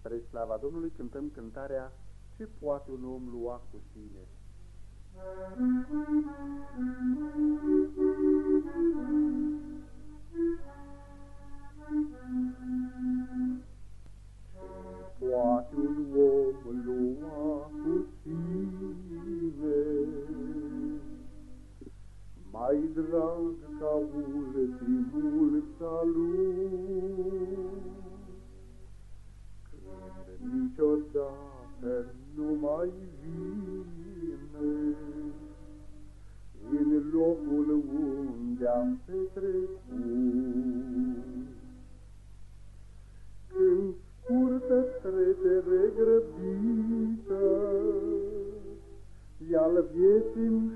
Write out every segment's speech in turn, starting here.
Spre slava Domnului cântăm cântarea Ce poate un om lua cu sine? Poate un om lua cu sine Mai drag ca ultimul salut niciodată nu mai vine în locul unde am petrecut. Când scurtă trecere grăbită, i-al vieții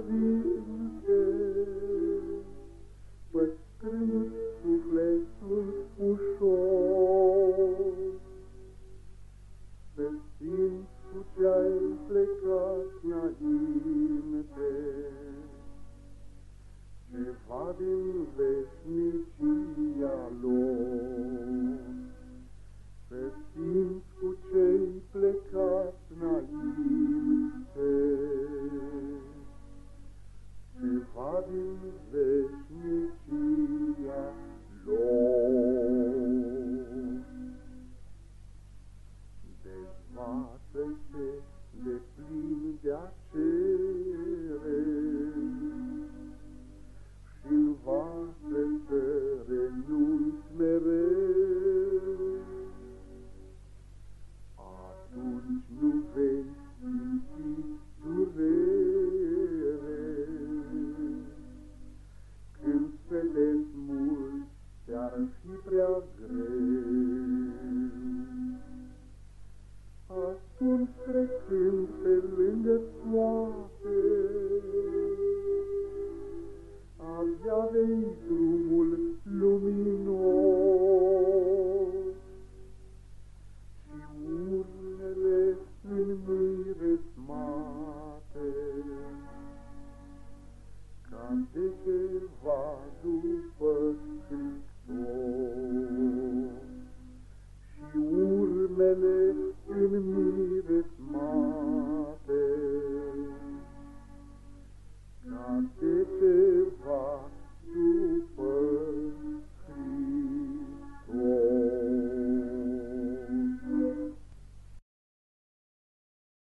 ouvir.